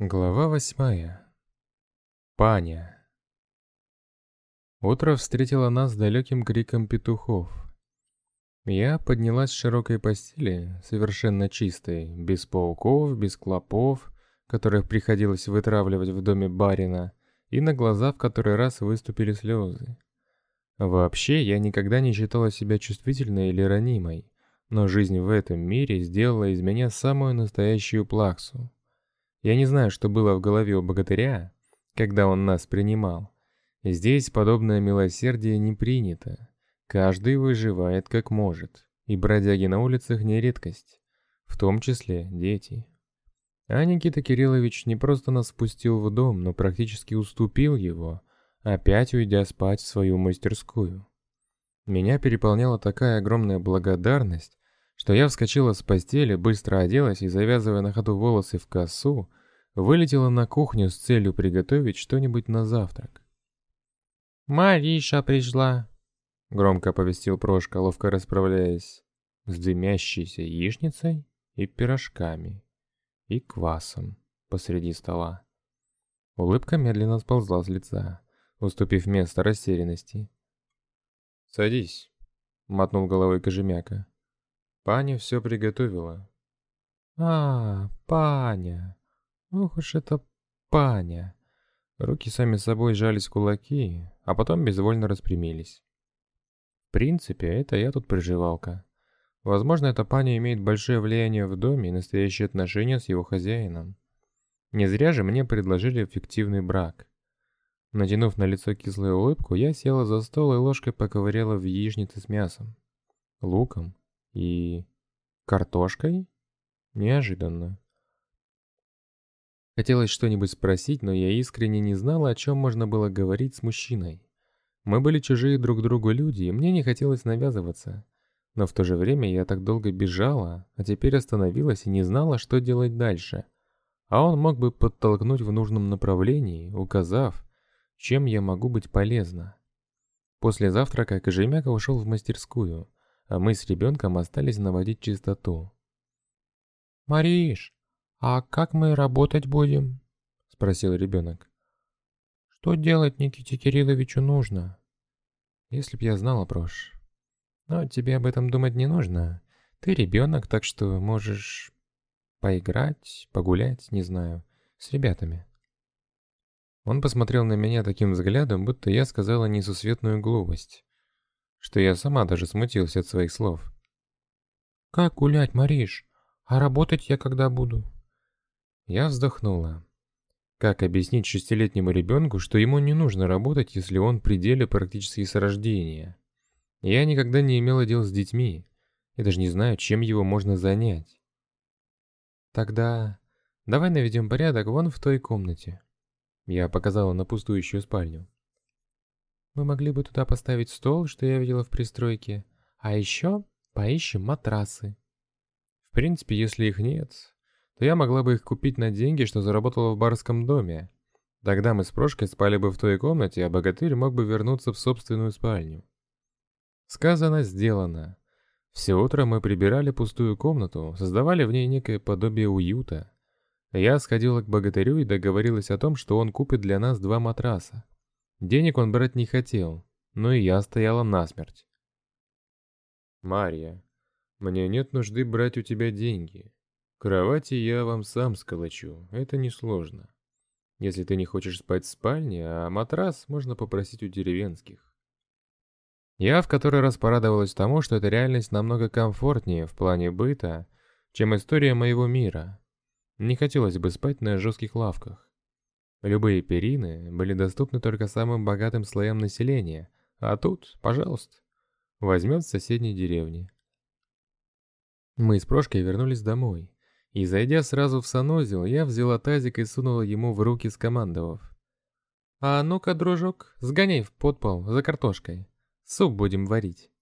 Глава восьмая. Паня. Утро встретило нас далеким криком петухов. Я поднялась с широкой постели, совершенно чистой, без пауков, без клопов, которых приходилось вытравливать в доме барина, и на глаза в который раз выступили слезы. Вообще, я никогда не считала себя чувствительной или ранимой, но жизнь в этом мире сделала из меня самую настоящую плаксу. Я не знаю, что было в голове у богатыря, когда он нас принимал. Здесь подобное милосердие не принято. Каждый выживает как может, и бродяги на улицах не редкость, в том числе дети. А Никита Кириллович не просто нас спустил в дом, но практически уступил его, опять уйдя спать в свою мастерскую. Меня переполняла такая огромная благодарность, что я вскочила с постели, быстро оделась и, завязывая на ходу волосы в косу, вылетела на кухню с целью приготовить что-нибудь на завтрак. «Мариша пришла», — громко оповестил Прошка, ловко расправляясь с дымящейся яичницей и пирожками, и квасом посреди стола. Улыбка медленно сползла с лица, уступив место растерянности. «Садись», — мотнул головой Кожемяка. Паня все приготовила. А, Паня. Ох уж это Паня. Руки сами собой сжались кулаки, а потом безвольно распрямились. В принципе, это я тут приживалка. Возможно, эта паня имеет большое влияние в доме и настоящие отношения с его хозяином. Не зря же мне предложили фиктивный брак. Натянув на лицо кислую улыбку, я села за стол и ложкой поковыряла в яичнице с мясом, луком и... картошкой? Неожиданно. Хотелось что-нибудь спросить, но я искренне не знала, о чем можно было говорить с мужчиной. Мы были чужие друг другу люди, и мне не хотелось навязываться. Но в то же время я так долго бежала, а теперь остановилась и не знала, что делать дальше. А он мог бы подтолкнуть в нужном направлении, указав, чем я могу быть полезна. После завтрака Кожемяка ушел в мастерскую, а мы с ребенком остались наводить чистоту. «Мариш, а как мы работать будем?» — спросил ребенок. «Что делать Никите Кирилловичу нужно?» «Если б я знала, Прош. Но тебе об этом думать не нужно. Ты ребенок, так что можешь поиграть, погулять, не знаю, с ребятами». Он посмотрел на меня таким взглядом, будто я сказала несусветную глупость что я сама даже смутился от своих слов. «Как гулять, Мариш? А работать я когда буду?» Я вздохнула. Как объяснить шестилетнему ребенку, что ему не нужно работать, если он при деле практически с рождения? Я никогда не имела дел с детьми, и даже не знаю, чем его можно занять. Тогда давай наведем порядок вон в той комнате. Я показала на пустующую спальню. Мы могли бы туда поставить стол, что я видела в пристройке. А еще поищем матрасы. В принципе, если их нет, то я могла бы их купить на деньги, что заработала в барском доме. Тогда мы с Прошкой спали бы в той комнате, а богатырь мог бы вернуться в собственную спальню. Сказано, сделано. Все утро мы прибирали пустую комнату, создавали в ней некое подобие уюта. Я сходила к богатырю и договорилась о том, что он купит для нас два матраса. Денег он брать не хотел, но и я стояла насмерть. «Марья, мне нет нужды брать у тебя деньги. Кровати я вам сам сколочу, это несложно. Если ты не хочешь спать в спальне, а матрас можно попросить у деревенских». Я в который раз порадовалась тому, что эта реальность намного комфортнее в плане быта, чем история моего мира. Не хотелось бы спать на жестких лавках. Любые перины были доступны только самым богатым слоям населения, а тут, пожалуйста, возьмет в соседней деревне. Мы с Прошкой вернулись домой, и, зайдя сразу в санузел, я взяла тазик и сунула ему в руки, скомандовав. «А ну-ка, дружок, сгоняй в подпол за картошкой. Суп будем варить».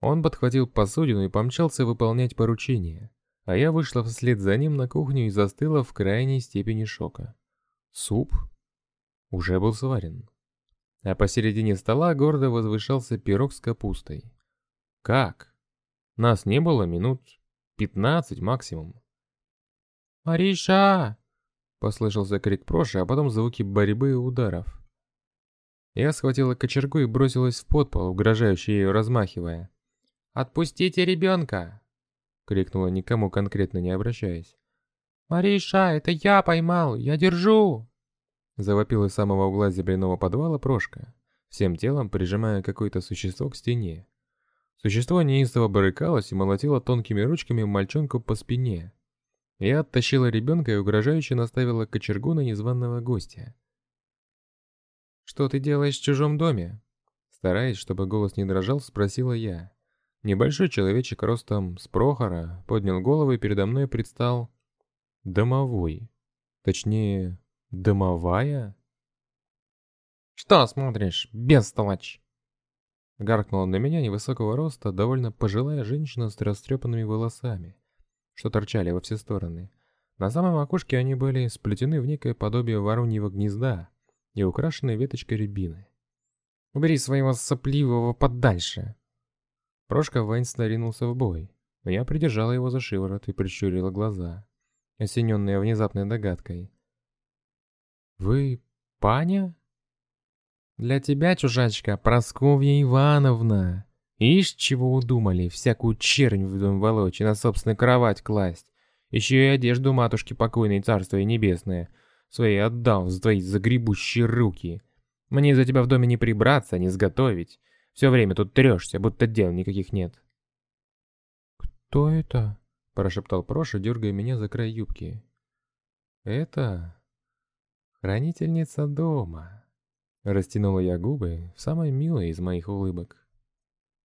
Он подхватил посудину и помчался выполнять поручение, а я вышла вслед за ним на кухню и застыла в крайней степени шока. Суп уже был сварен. А посередине стола гордо возвышался пирог с капустой. Как? Нас не было минут пятнадцать максимум. «Мариша!» Послышался крик Проши, а потом звуки борьбы и ударов. Я схватила кочергу и бросилась в подпол, угрожающе ее размахивая. «Отпустите ребенка!» — крикнула никому конкретно не обращаясь. «Мариша, это я поймал! Я держу!» Завопил из самого угла земляного подвала Прошка, всем телом прижимая какое-то существо к стене. Существо неистово барыкалось и молотило тонкими ручками мальчонку по спине. Я оттащила ребенка и угрожающе наставила кочергу на незваного гостя. «Что ты делаешь в чужом доме?» Стараясь, чтобы голос не дрожал, спросила я. Небольшой человечек ростом с Прохора поднял голову и передо мной предстал домовой. Точнее, домовая? «Что смотришь, бестолочь?» Гаркнула на меня невысокого роста, довольно пожилая женщина с растрепанными волосами, что торчали во все стороны. На самой макушке они были сплетены в некое подобие вороньего гнезда и украшены веточкой рябины. «Убери своего сопливого подальше!» Прошка воинственно ринулся в бой, но я придержала его за шиворот и прищурила глаза, осененные внезапной догадкой. «Вы паня?» «Для тебя, чужачка, Просковья Ивановна!» Ишь, чего удумали, всякую чернь в дом волочь и на собственную кровать класть. Еще и одежду матушки покойной царство и небесное своей отдал за твои загребущие руки. Мне за тебя в доме не прибраться, не сготовить. Все время тут трешься, будто дел никаких нет. «Кто это?» – прошептал Проша, дергая меня за край юбки. «Это... хранительница дома». Растянула я губы в самой милой из моих улыбок.